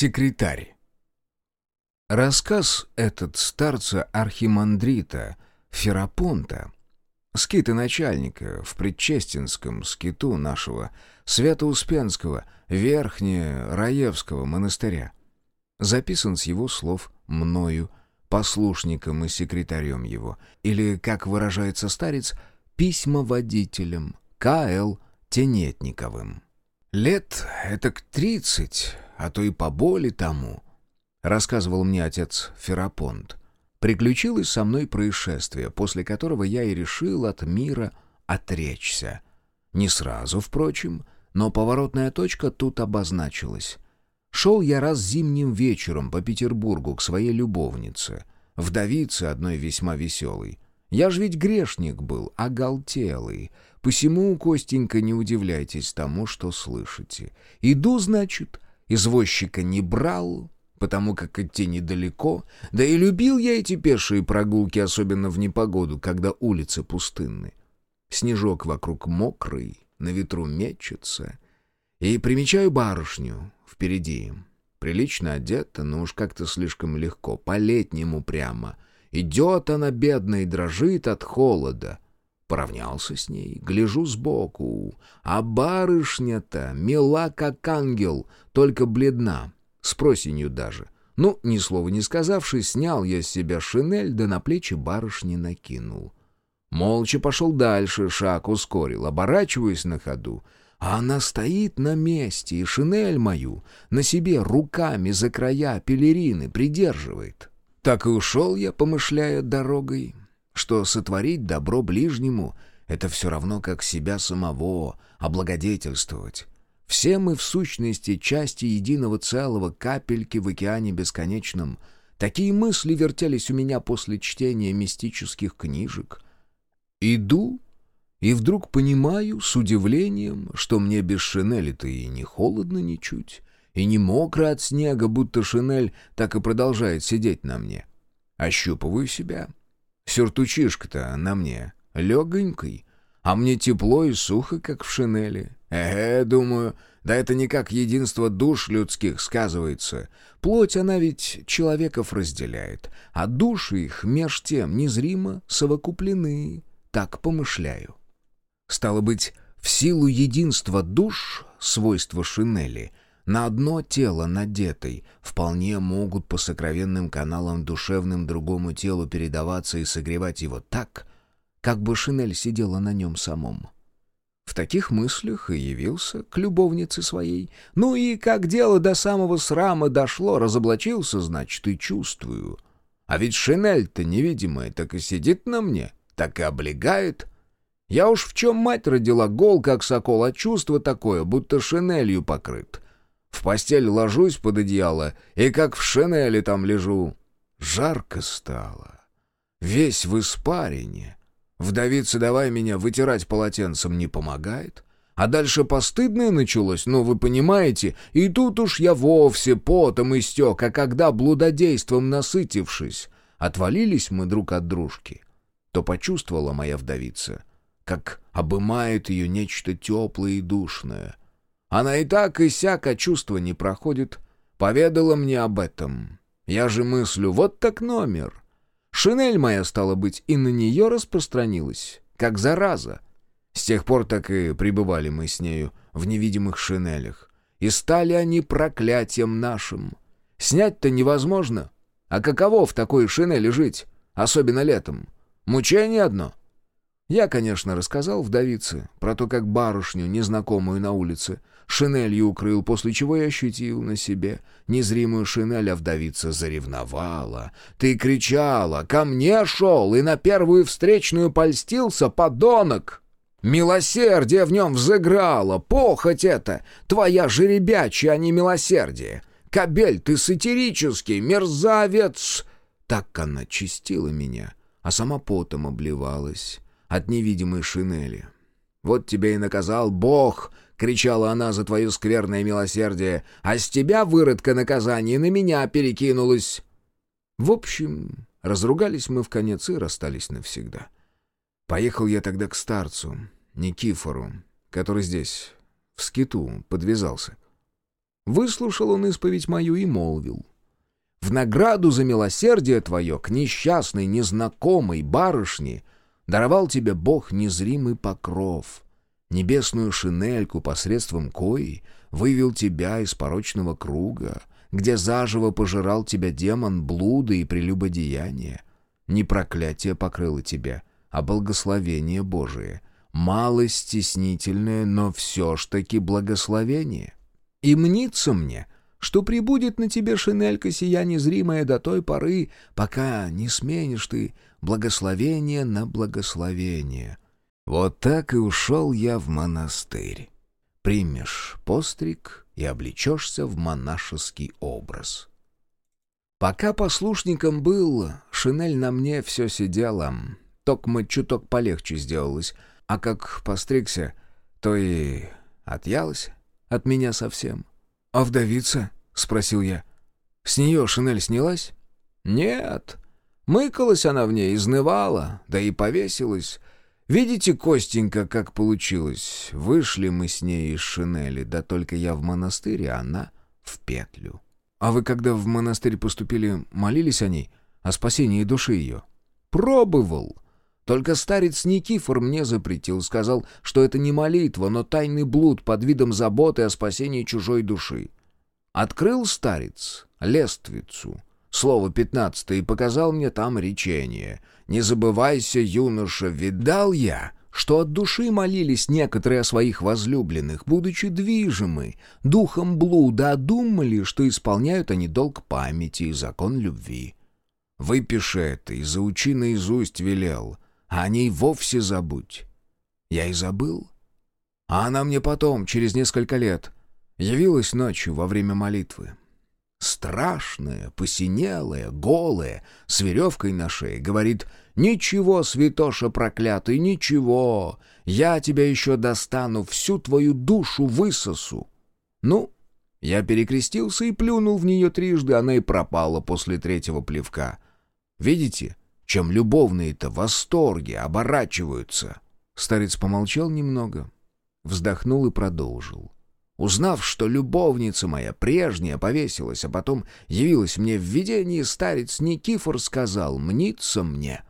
Секретарь. Рассказ этот старца Архимандрита Ферапонта, скита начальника в предчестинском скиту нашего Свято-Успенского Верхне-Раевского монастыря, записан с его слов мною, послушником и секретарем его, или, как выражается старец, письмоводителем К.Л. Тенетниковым. Лет это к тридцать, а то и поболе тому, рассказывал мне отец Ферапонт. Приключилось со мной происшествие, после которого я и решил от мира отречься. Не сразу, впрочем, но поворотная точка тут обозначилась. Шел я раз зимним вечером по Петербургу к своей любовнице, вдовице одной весьма веселой. Я ж ведь грешник был, оголтелый, Посему, Костенька, не удивляйтесь тому, что слышите. Иду, значит, извозчика не брал, потому как идти недалеко, да и любил я эти пешие прогулки, особенно в непогоду, когда улицы пустынны. Снежок вокруг мокрый, на ветру мечется. И примечаю барышню впереди. Прилично одета, но уж как-то слишком легко, по-летнему прямо. Идет она бедная и дрожит от холода — Поравнялся с ней, гляжу сбоку, а барышня-то мила как ангел, только бледна, с просенью даже. Ну, ни слова не сказавши, снял я с себя шинель, да на плечи барышни накинул. Молча пошел дальше, шаг ускорил, оборачиваясь на ходу. А она стоит на месте, и шинель мою на себе руками за края пелерины придерживает. Так и ушел я, помышляя дорогой, что сотворить добро ближнему — это все равно, как себя самого облагодетельствовать. Все мы в сущности части единого целого, капельки в океане бесконечном. Такие мысли вертелись у меня после чтения мистических книжек. Иду и вдруг понимаю с удивлением, что мне без шинели-то и не холодно ничуть, и не мокро от снега, будто шинель так и продолжает сидеть на мне. Ощупываю себя — Сюртучишка-то на мне легонький, а мне тепло и сухо, как в шинели. Эге, думаю, да это не как единство душ людских сказывается. Плоть она ведь человеков разделяет, а души их меж тем незримо совокуплены. Так помышляю. Стало быть, в силу единства душ, свойства шинели — на одно тело надетой, вполне могут по сокровенным каналам душевным другому телу передаваться и согревать его так, как бы шинель сидела на нем самом. В таких мыслях и явился к любовнице своей. Ну и как дело до самого срама дошло, разоблачился, значит, и чувствую. А ведь шинель-то невидимая так и сидит на мне, так и облегает. Я уж в чем мать родила, гол, как сокол, а чувство такое, будто шинелью покрыт. В постель ложусь под одеяло и как в шинели там лежу. Жарко стало. Весь в испарине. Вдовица давай меня вытирать полотенцем не помогает. А дальше постыдное началось, ну вы понимаете, и тут уж я вовсе потом истек, а когда блудодейством насытившись, отвалились мы друг от дружки, то почувствовала моя вдовица, как обымает ее нечто теплое и душное — она и так и сяко чувства не проходит. Поведала мне об этом. Я же мыслю, вот так номер. Шинель моя, стала быть, и на нее распространилась, как зараза. С тех пор так и пребывали мы с нею в невидимых шинелях. И стали они проклятием нашим. Снять-то невозможно. А каково в такой шинели жить, особенно летом? Мучение одно. Я, конечно, рассказал вдовице про то, как барышню, незнакомую на улице, шинелью укрыл, после чего я ощутил на себе незримую шинель, а вдовица заревновала. Ты кричала, ко мне шел и на первую встречную польстился, подонок! Милосердие в нем взыграло, похоть это, твоя жеребячая, а не милосердие. Кобель, ты сатирический, мерзавец!» Так она чистила меня, а сама потом обливалась от невидимой шинели. «Вот тебя и наказал Бог!» — кричала она за твое скверное милосердие. «А с тебя, выродка, наказание на меня перекинулось!» В общем, разругались мы в конец и расстались навсегда. Поехал я тогда к старцу, Никифору, который здесь, в скиту, подвязался. Выслушал он исповедь мою и молвил. «В награду за милосердие твое к несчастной, незнакомой барышне даровал тебе Бог незримый покров, небесную шинельку посредством кои вывел тебя из порочного круга, где заживо пожирал тебя демон блуда и прелюбодеяния. Не проклятие покрыло тебя, а благословение Божие. Мало стеснительное, но все ж таки благословение. И мнится мне, что прибудет на тебе шинелька сия незримая до той поры, пока не сменишь ты благословение на благословение. Вот так и ушел я в монастырь. Примешь постриг и облечешься в монашеский образ. Пока послушником был, шинель на мне все сидела, токмо чуток полегче сделалось, а как постригся, то и отъялась от меня совсем. «А вдовица?» — спросил я. «С нее шинель снялась?» «Нет. Мыкалась она в ней, изнывала, да и повесилась. Видите, Костенька, как получилось? Вышли мы с ней из шинели, да только я в монастыре, а она в петлю». «А вы, когда в монастырь поступили, молились о ней? О спасении души ее?» «Пробовал. Только старец Никифор мне запретил, сказал, что это не молитва, но тайный блуд под видом заботы о спасении чужой души. Открыл старец лествицу, слово пятнадцатое, и показал мне там речение. «Не забывайся, юноша, видал я, что от души молились некоторые о своих возлюбленных, будучи движимы духом блуда, а думали, что исполняют они долг памяти и закон любви. Выпиши это и заучи наизусть велел» а о ней вовсе забудь. Я и забыл. А она мне потом, через несколько лет, явилась ночью во время молитвы. Страшная, посинелая, голая, с веревкой на шее, говорит «Ничего, святоша проклятый, ничего, я тебя еще достану, всю твою душу высосу». Ну, я перекрестился и плюнул в нее трижды, она и пропала после третьего плевка. Видите, чем любовные-то восторги оборачиваются. Старец помолчал немного, вздохнул и продолжил. Узнав, что любовница моя прежняя повесилась, а потом явилась мне в видении, старец Никифор сказал «мнится мне».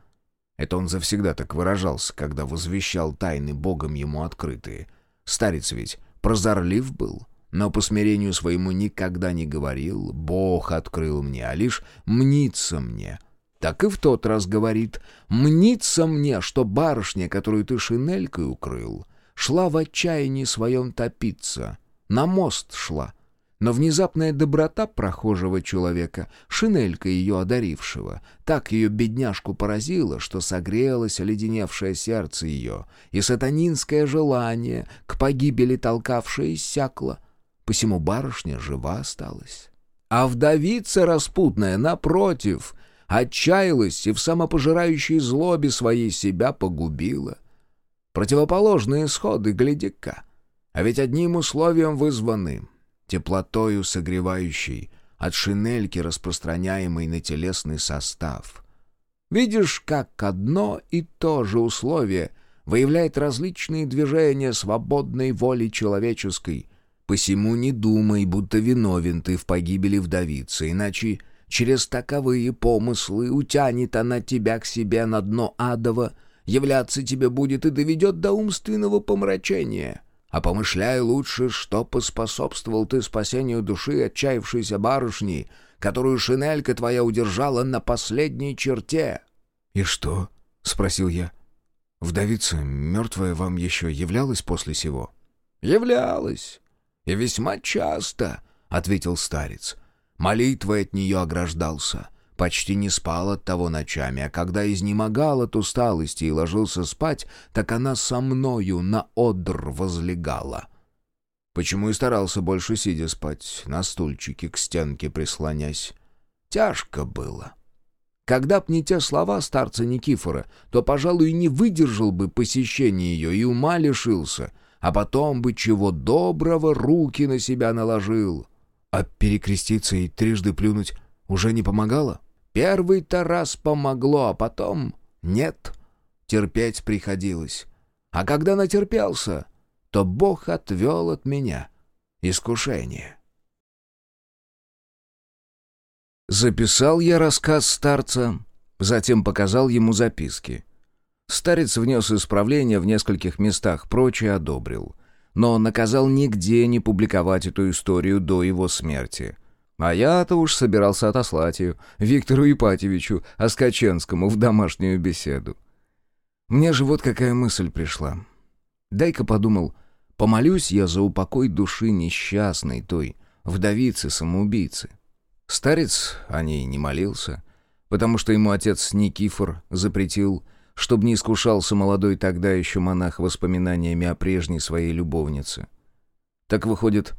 Это он завсегда так выражался, когда возвещал тайны Богом ему открытые. Старец ведь прозорлив был, но по смирению своему никогда не говорил «Бог открыл мне», а лишь «мнится мне». Так и в тот раз говорит, «Мнится мне, что барышня, которую ты шинелькой укрыл, шла в отчаянии своем топиться, на мост шла». Но внезапная доброта прохожего человека, шинелька ее одарившего, так ее бедняжку поразила, что согрелось оледеневшее сердце ее, и сатанинское желание, к погибели толкавшее, иссякло. Посему барышня жива осталась. А вдовица распутная, напротив, отчаялась и в самопожирающей злобе своей себя погубила. Противоположные исходы, гляди-ка. А ведь одним условием вызваны — теплотою согревающей, от шинельки, распространяемой на телесный состав. Видишь, как одно и то же условие выявляет различные движения свободной воли человеческой. Посему не думай, будто виновен ты в погибели вдовицы, иначе Через таковые помыслы утянет она тебя к себе на дно адово, являться тебе будет и доведет до умственного помрачения. А помышляй лучше, что поспособствовал ты спасению души отчаявшейся барышни, которую шинелька твоя удержала на последней черте». «И что?» — спросил я. «Вдовица мертвая вам еще являлась после сего?» «Являлась. И весьма часто», — ответил старец. Молитвой от нее ограждался. Почти не спал от того ночами, а когда изнемогал от усталости и ложился спать, так она со мною на одр возлегала. Почему и старался больше сидя спать, на стульчике к стенке прислонясь. Тяжко было. Когда б не те слова старца Никифора, то, пожалуй, не выдержал бы посещения ее и ума лишился, а потом бы чего доброго руки на себя наложил. А перекреститься и трижды плюнуть уже не помогало? Первый-то раз помогло, а потом нет. Терпеть приходилось. А когда натерпелся, то Бог отвел от меня искушение. Записал я рассказ старца, затем показал ему записки. Старец внес исправления в нескольких местах, прочее одобрил. Но наказал нигде не публиковать эту историю до его смерти. А я-то уж собирался отослать ее Виктору Ипатьевичу Оскаченскому в домашнюю беседу. Мне же вот какая мысль пришла. Дай-ка подумал, помолюсь я за упокой души несчастной той, вдовицы-самоубийцы. Старец о ней не молился, потому что ему отец Никифор запретил чтобы не искушался молодой тогда еще монах воспоминаниями о прежней своей любовнице. Так выходит,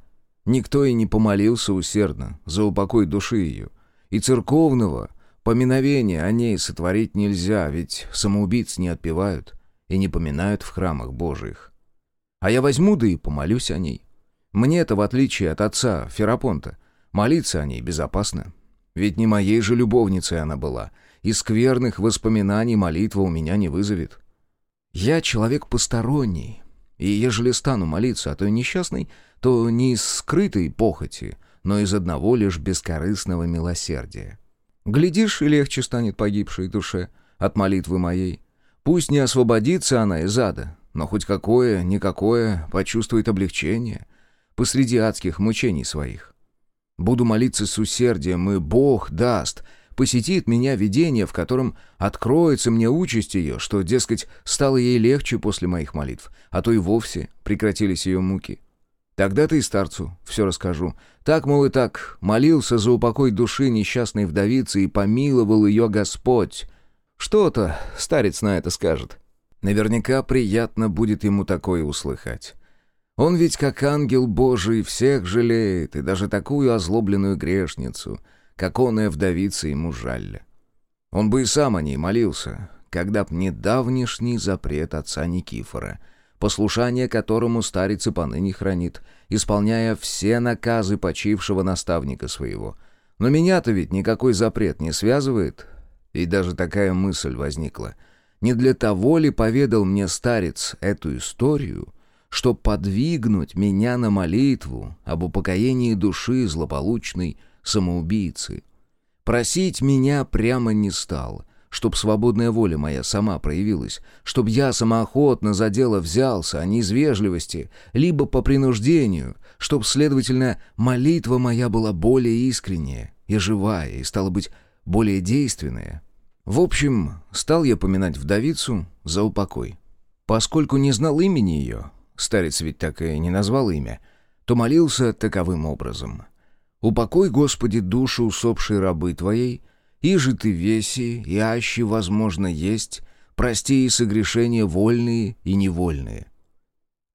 никто и не помолился усердно за упокой души ее, и церковного поминовения о ней сотворить нельзя, ведь самоубийц не отпевают и не поминают в храмах Божиих. А я возьму да и помолюсь о ней. Мне-то, в отличие от отца Ферапонта, молиться о ней безопасно. Ведь не моей же любовницей она была — и скверных воспоминаний молитва у меня не вызовет. Я человек посторонний, и ежели стану молиться о той несчастной, то не из скрытой похоти, но из одного лишь бескорыстного милосердия. Глядишь, и легче станет погибшей душе от молитвы моей. Пусть не освободится она из ада, но хоть какое-никакое почувствует облегчение посреди адских мучений своих. Буду молиться с усердием, и Бог даст — посетит меня видение, в котором откроется мне участь ее, что, дескать, стало ей легче после моих молитв, а то и вовсе прекратились ее муки. Тогда-то и старцу все расскажу. Так, мол, и так, молился за упокой души несчастной вдовицы и помиловал ее Господь. Что-то старец на это скажет. Наверняка приятно будет ему такое услыхать. Он ведь как ангел Божий всех жалеет, и даже такую озлобленную грешницу — как оная вдовица ему жаль. Он бы и сам о ней молился, когда б не давнишний запрет отца Никифора, послушание которому старец и поныне хранит, исполняя все наказы почившего наставника своего. Но меня-то ведь никакой запрет не связывает. И даже такая мысль возникла. Не для того ли поведал мне старец эту историю, чтоб подвигнуть меня на молитву об упокоении души злополучной самоубийцы. Просить меня прямо не стал, чтоб свободная воля моя сама проявилась, чтоб я самоохотно за дело взялся, а не из вежливости, либо по принуждению, чтоб, следовательно, молитва моя была более искренняя и живая, и, стала быть, более действенная. В общем, стал я поминать вдовицу за упокой. Поскольку не знал имени ее, старец ведь так и не назвал имя, то молился таковым образом — Упокой, Господи, душу усопшей рабы Твоей, и же Ты веси, и аще возможно есть, прости и согрешения вольные и невольные.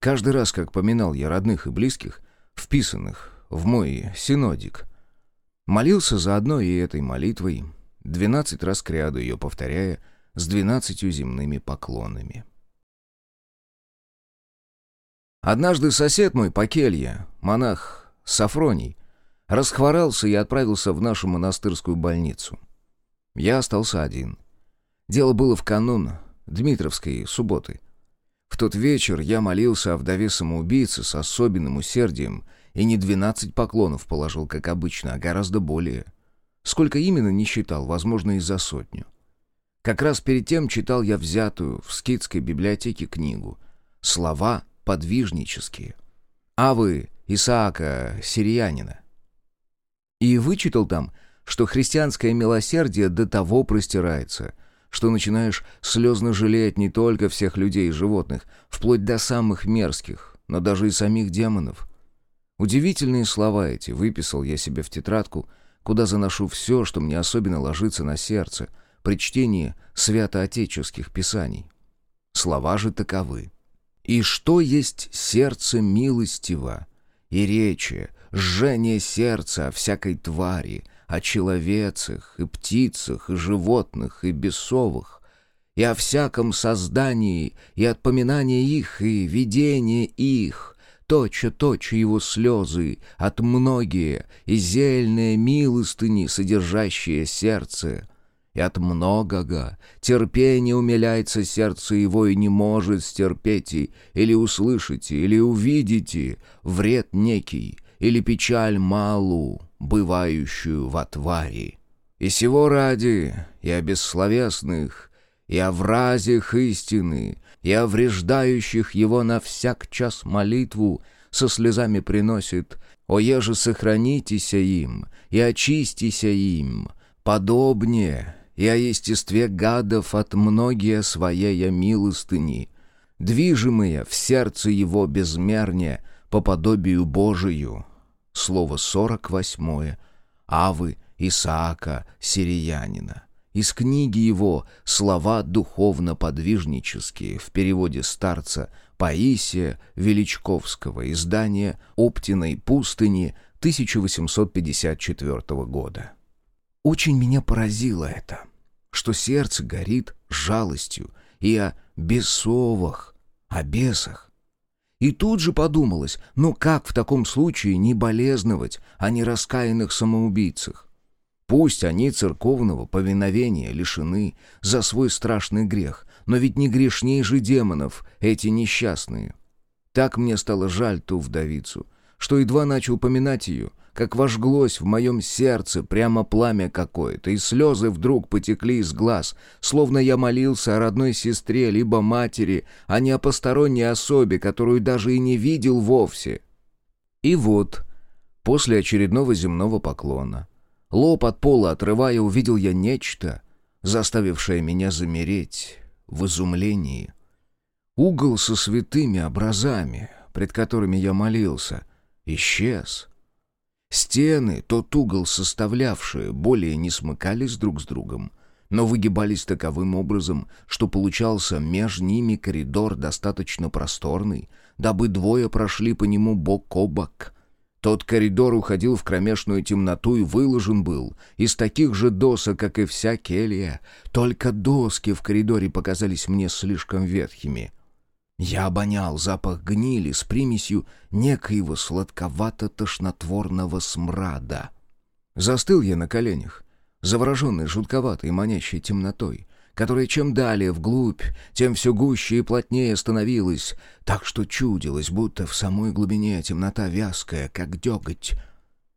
Каждый раз, как поминал я родных и близких, вписанных в мой синодик, молился заодно и этой молитвой, двенадцать раз к ряду ее повторяя, с двенадцатью земными поклонами. Однажды сосед мой по келье, монах Сафроний, Расхворался и отправился в нашу монастырскую больницу. Я остался один. Дело было в канун Дмитровской субботы. В тот вечер я молился о вдове самоубийцы с особенным усердием и не двенадцать поклонов положил, как обычно, а гораздо более. Сколько именно не считал, возможно, и за сотню. Как раз перед тем читал я взятую в скидской библиотеке книгу «Слова подвижнические». Авы Исаака Сириянина. И вычитал там, что христианское милосердие до того простирается, что начинаешь слезно жалеть не только всех людей и животных, вплоть до самых мерзких, но даже и самих демонов. Удивительные слова эти выписал я себе в тетрадку, куда заношу все, что мне особенно ложится на сердце при чтении святоотеческих писаний. Слова же таковы. «И что есть сердце милостиво, и речи, жжение сердца всякой твари, о человецах и птицах и животных и бесовых, и о всяком создании, и от поминания их, и видения их, точа-точа его слезы, от многие, и зельные милостыни, содержащие сердце, и от многого терпение умиляется сердце его и не может стерпеть, или услышать, или увидите вред некий, или печаль малу, бывающую в отваре. И сего ради, и о бессловесных, и о вразях истины, и о вреждающих его на всяк час молитву со слезами приносит «О еже сохранитеся им, и очистися им, подобнее, и о естестве гадов от многие своей милостыни, движимые в сердце его безмерне по подобию Божию». Слово сорок восьмое. Авы Исаака Сириянина. Из книги его «Слова духовно-подвижнические» в переводе старца Паисия Величковского, издание «Оптиной пустыни» 1854 года. Очень меня поразило это, что сердце горит жалостью и о бесовах, о бесах. И тут же подумалось, ну как в таком случае не болезновать о нераскаянных самоубийцах? Пусть они церковного повиновения лишены за свой страшный грех, но ведь не грешней же демонов эти несчастные. Так мне стало жаль ту вдовицу, что едва начал упоминать ее, как вожглось в моем сердце прямо пламя какое-то, и слезы вдруг потекли из глаз, словно я молился о родной сестре либо матери, а не о посторонней особе, которую даже и не видел вовсе. И вот, после очередного земного поклона, Лоб от пола отрывая, увидел я нечто, заставившее меня замереть в изумлении. Угол со святыми образами, пред которыми я молился, исчез. Стены, тот угол составлявшие, более не смыкались друг с другом, но выгибались таковым образом, что получался между ними коридор достаточно просторный, дабы двое прошли по нему бок о бок — тот коридор уходил в кромешную темноту и выложен был из таких же досок, как и вся келья. Только доски в коридоре показались мне слишком ветхими. Я обонял запах гнили с примесью некоего сладковато-тошнотворного смрада. Застыл я на коленях, завороженный жутковатой манящей темнотой, которая чем далее вглубь, тем все гуще и плотнее становилась, так что чудилось, будто в самой глубине темнота вязкая, как деготь.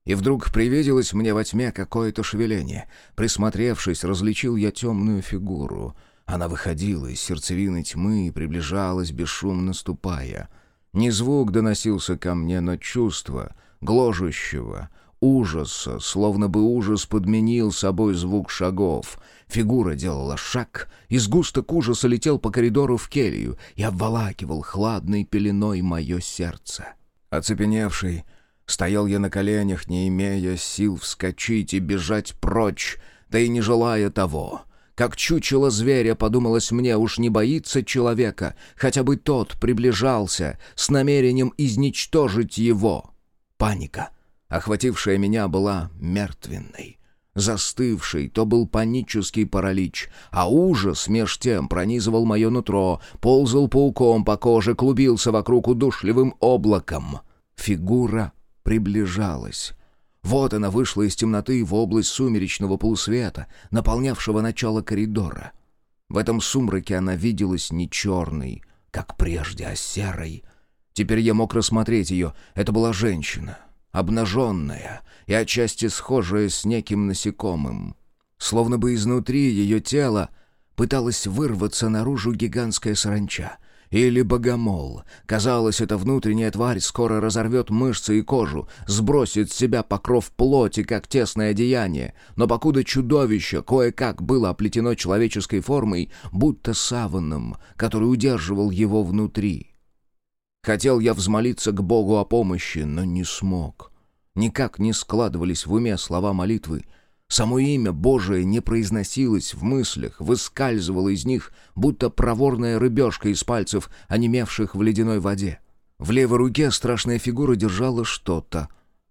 И вдруг привиделось мне во тьме какое-то шевеление. Присмотревшись, различил я темную фигуру. Она выходила из сердцевины тьмы и приближалась, бесшумно ступая. Не звук доносился ко мне, но чувство, гложущего, ужаса, словно бы ужас подменил собой звук шагов — Фигура делала шаг, и сгусток ужаса летел по коридору в келью и обволакивал хладной пеленой мое сердце. Оцепеневший, стоял я на коленях, не имея сил вскочить и бежать прочь, да и не желая того. Как чучело зверя, подумалось мне, уж не боится человека, хотя бы тот приближался с намерением изничтожить его. Паника, охватившая меня, была мертвенной застывший, то был панический паралич, а ужас меж тем пронизывал мое нутро, ползал пауком по коже, клубился вокруг удушливым облаком. Фигура приближалась. Вот она вышла из темноты в область сумеречного полусвета, наполнявшего начало коридора. В этом сумраке она виделась не черной, как прежде, а серой. Теперь я мог рассмотреть ее. Это была женщина обнаженная и отчасти схожая с неким насекомым. Словно бы изнутри ее тела пыталась вырваться наружу гигантская саранча или богомол. Казалось, эта внутренняя тварь скоро разорвет мышцы и кожу, сбросит с себя покров плоти, как тесное одеяние, но покуда чудовище кое-как было оплетено человеческой формой, будто саваном, который удерживал его внутри. Хотел я взмолиться к Богу о помощи, но не смог. Никак не складывались в уме слова молитвы. Само имя Божие не произносилось в мыслях, выскальзывало из них, будто проворная рыбешка из пальцев, онемевших в ледяной воде. В левой руке страшная фигура держала что-то,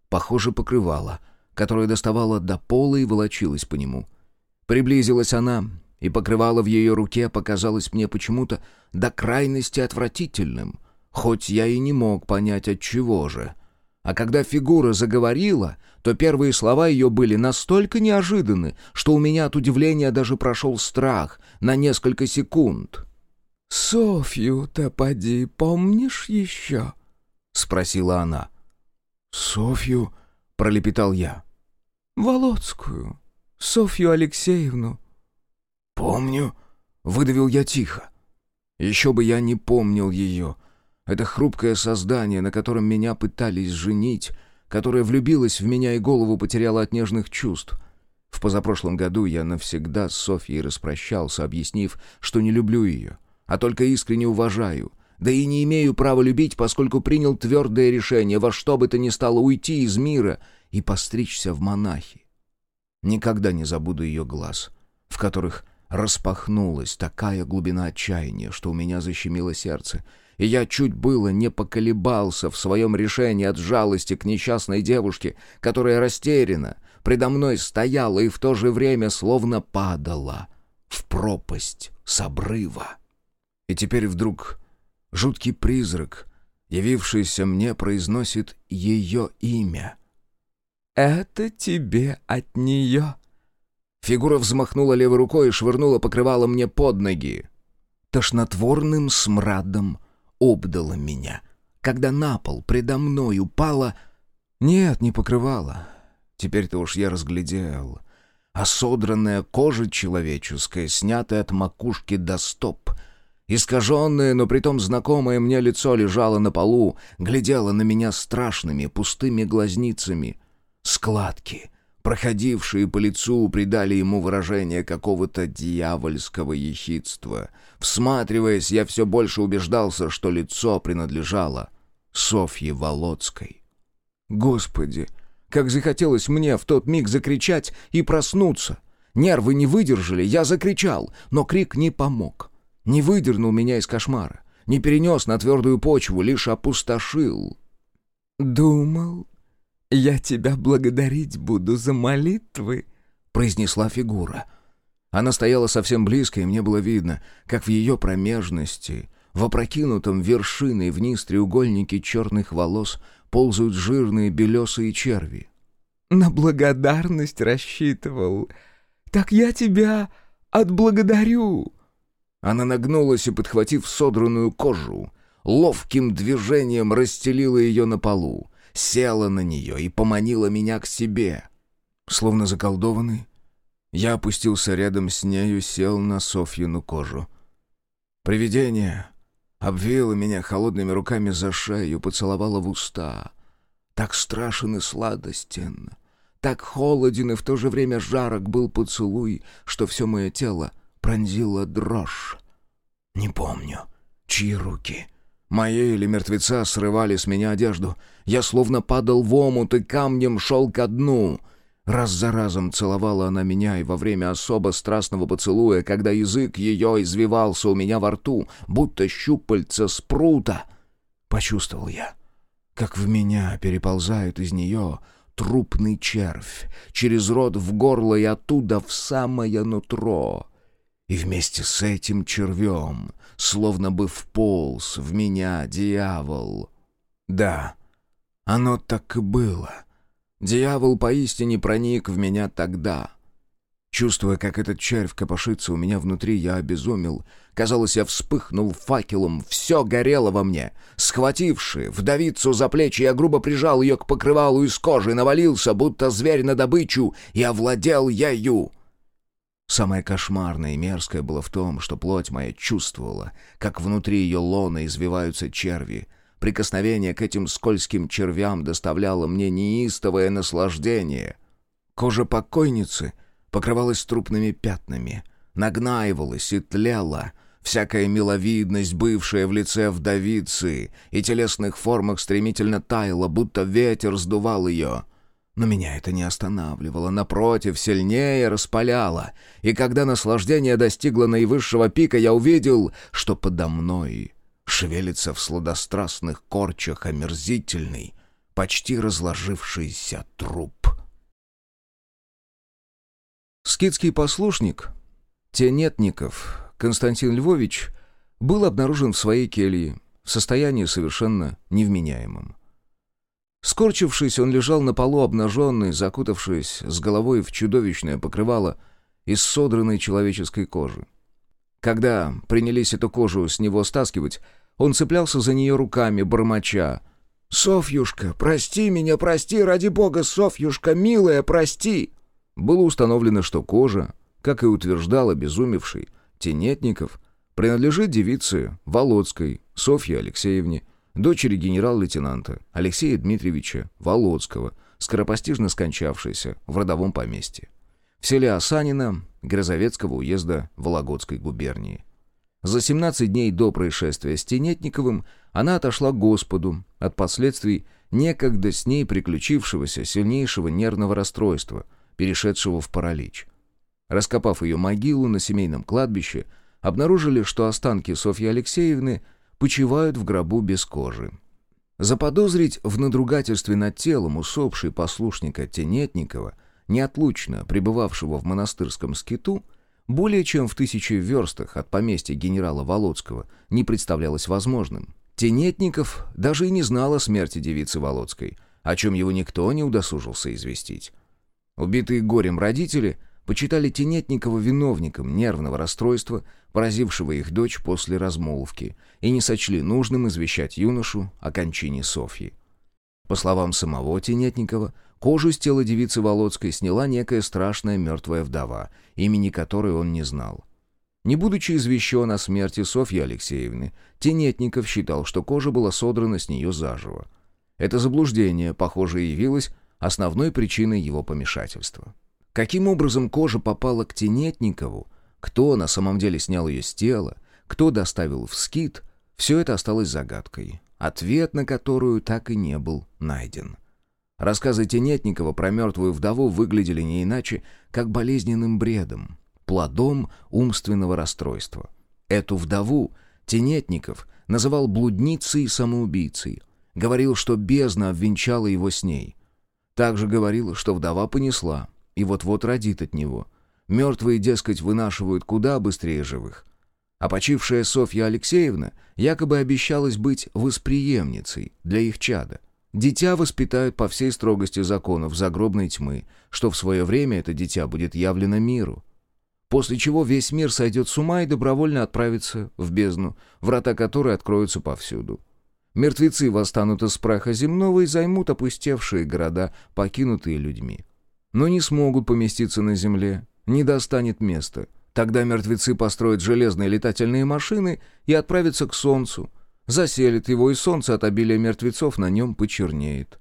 похоже, покрывало, которое доставало до пола и волочилось по нему. Приблизилась она, и покрывало в ее руке показалось мне почему-то до крайности отвратительным — хоть я и не мог понять, от чего же. А когда фигура заговорила, то первые слова ее были настолько неожиданны, что у меня от удивления даже прошел страх на несколько секунд. «Софью-то поди, помнишь еще?» — спросила она. «Софью?» — пролепетал я. «Володскую. Софью Алексеевну». «Помню», — выдавил я тихо. «Еще бы я не помнил ее. Это хрупкое создание, на котором меня пытались женить, которое влюбилось в меня и голову потеряло от нежных чувств. В позапрошлом году я навсегда с Софьей распрощался, объяснив, что не люблю ее, а только искренне уважаю, да и не имею права любить, поскольку принял твердое решение во что бы то ни стало уйти из мира и постричься в монахи. Никогда не забуду ее глаз, в которых распахнулась такая глубина отчаяния, что у меня защемило сердце, и я чуть было не поколебался в своем решении от жалости к несчастной девушке, которая растеряна, предо мной стояла и в то же время словно падала в пропасть с обрыва. И теперь вдруг жуткий призрак, явившийся мне, произносит ее имя. «Это тебе от нее». Фигура взмахнула левой рукой и швырнула покрывало мне под ноги. Тошнотворным смрадом обдало меня, когда на пол предо мной упала... Нет, не покрывало. Теперь-то уж я разглядел. А содранная кожа человеческая, снятая от макушки до стоп. Искаженное, но притом знакомое мне лицо лежало на полу, глядело на меня страшными пустыми глазницами. Складки, проходившие по лицу, придали ему выражение какого-то дьявольского ехидства. Всматриваясь, я все больше убеждался, что лицо принадлежало Софье Володской. Господи! Как захотелось мне в тот миг закричать и проснуться. Нервы не выдержали, я закричал, но крик не помог. Не выдернул меня из кошмара, не перенес на твердую почву, лишь опустошил. «Думал, я тебя благодарить буду за молитвы», — произнесла фигура. Она стояла совсем близко, и мне было видно, как в ее промежности, в опрокинутом вершиной вниз треугольнике черных волос — ползают жирные белесые черви. «На благодарность рассчитывал. Так я тебя отблагодарю». Она нагнулась и, подхватив содранную кожу, ловким движением расстелила ее на полу, села на нее и поманила меня к себе. Словно заколдованный, я опустился рядом с нею, сел на Софьину кожу. Привидение обвила меня холодными руками за шею, поцеловала в уста. Так страшен и сладостен, так холоден и в то же время жарок был поцелуй, что все мое тело пронзила дрожь. Не помню, чьи руки. Мои или мертвеца срывали с меня одежду. Я словно падал в омут и камнем шел ко дну — Раз за разом целовала она меня, и во время особо страстного поцелуя, когда язык ее извивался у меня во рту, будто щупальца спрута, почувствовал я, как в меня переползает из нее трупный червь, через рот в горло и оттуда в самое нутро. И вместе с этим червем, словно бы вполз в меня дьявол. Да, оно так и было — Дьявол поистине проник в меня тогда. Чувствуя, как этот червь копошится у меня внутри, я обезумел. Казалось, я вспыхнул факелом, все горело во мне. Схвативши вдовицу за плечи, я грубо прижал ее к покрывалу из кожи, навалился, будто зверь на добычу, и овладел ею. Самое кошмарное и мерзкое было в том, что плоть моя чувствовала, как внутри ее лона извиваются черви, Прикосновение к этим скользким червям доставляло мне неистовое наслаждение. Кожа покойницы покрывалась трупными пятнами, нагнаивалась и тлела. Всякая миловидность, бывшая в лице вдовицы и телесных формах, стремительно таяла, будто ветер сдувал ее. Но меня это не останавливало, напротив, сильнее распаляло. И когда наслаждение достигло наивысшего пика, я увидел, что подо мной шевелится в сладострастных корчах омерзительный, почти разложившийся труп. Скидский послушник, Тенетников Константин Львович, был обнаружен в своей келье в состоянии совершенно невменяемом. Скорчившись, он лежал на полу обнаженный, закутавшись с головой в чудовищное покрывало из содранной человеческой кожи. Когда принялись эту кожу с него стаскивать, он цеплялся за нее руками, бормоча. «Софьюшка, прости меня, прости, ради бога, Софьюшка, милая, прости!» Было установлено, что кожа, как и утверждал обезумевший Тенетников, принадлежит девице Володской Софье Алексеевне, дочери генерал-лейтенанта Алексея Дмитриевича Володского, скоропостижно скончавшейся в родовом поместье. В селе Осанина Грозовецкого уезда Вологодской губернии. За 17 дней до происшествия с Тенетниковым она отошла к Господу от последствий некогда с ней приключившегося сильнейшего нервного расстройства, перешедшего в паралич. Раскопав ее могилу на семейном кладбище, обнаружили, что останки Софьи Алексеевны почивают в гробу без кожи. Заподозрить в надругательстве над телом усопшей послушника Тенетникова, неотлучно пребывавшего в монастырском скиту, более чем в тысячи верстах от поместья генерала Володского не представлялось возможным. Тенетников даже и не знал о смерти девицы Володской, о чем его никто не удосужился известить. Убитые горем родители почитали Тенетникова виновником нервного расстройства, поразившего их дочь после размолвки, и не сочли нужным извещать юношу о кончине Софьи. По словам самого Тенетникова, кожу с тела девицы Володской сняла некая страшная мертвая вдова, имени которой он не знал. Не будучи извещен о смерти Софьи Алексеевны, Тенетников считал, что кожа была содрана с нее заживо. Это заблуждение, похоже, явилось основной причиной его помешательства. Каким образом кожа попала к Тенетникову, кто на самом деле снял ее с тела, кто доставил в скит, все это осталось загадкой, ответ на которую так и не был найден. Рассказы Тенетникова про мертвую вдову выглядели не иначе, как болезненным бредом, плодом умственного расстройства. Эту вдову Тенетников называл блудницей и самоубийцей, говорил, что бездна обвенчала его с ней. Также говорил, что вдова понесла и вот-вот родит от него. Мертвые, дескать, вынашивают куда быстрее живых. А почившая Софья Алексеевна якобы обещалась быть восприемницей для их чада. Дитя воспитают по всей строгости законов загробной тьмы, что в свое время это дитя будет явлено миру. После чего весь мир сойдет с ума и добровольно отправится в бездну, врата которой откроются повсюду. Мертвецы восстанут из праха земного и займут опустевшие города, покинутые людьми. Но не смогут поместиться на земле, не достанет места. Тогда мертвецы построят железные летательные машины и отправятся к солнцу. Заселят его, и солнце от обилия мертвецов на нем почернеет.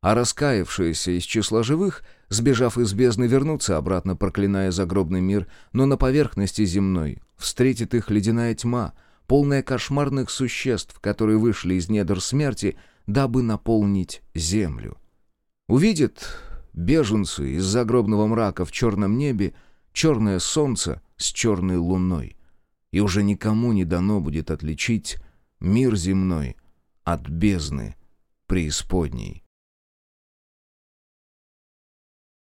А раскаявшиеся из числа живых, сбежав из бездны, вернутся обратно, проклиная загробный мир, но на поверхности земной встретит их ледяная тьма, полная кошмарных существ, которые вышли из недр смерти, дабы наполнить землю. Увидят беженцы из загробного мрака в черном небе черное солнце с черной луной. И уже никому не дано будет отличить мир земной от бездны преисподней.